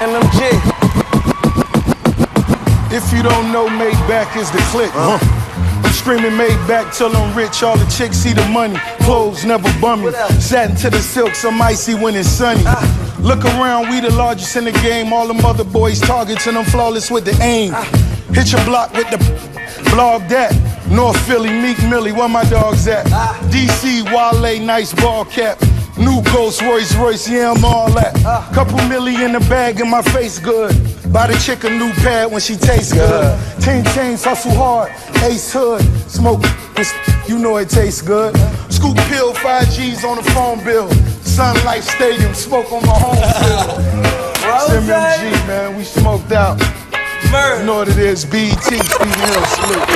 MMG. If you don't know, Maybach is the click. Uh-huh. I'm screaming Maybach till I'm rich. All the chicks see the money. Clothes never bum me. Satin to the silk, I'm icy when it's sunny. Ah. Look around, we the largest in the game. All them other boys targets and I'm flawless with the aim. Ah. Hit your block with the blog that. North Philly, Meek Millie, where my dogs at? Ah. DC, Wale, nice ball cap. New Ghost, Royce Royce, yeah, I'm all that. Couple milli in the bag and my face good. Buy the chick a new pad when she tastes good. Ten chains, hustle hard, Ace Hood. Smoke, you know it tastes good. Scoop pill, 5 G's on the phone bill. Sun Life Stadium, smoke on my home field. Rose. MMG, man, we smoked out. You Murder. know what it is, BT, Stephen Hill, salute.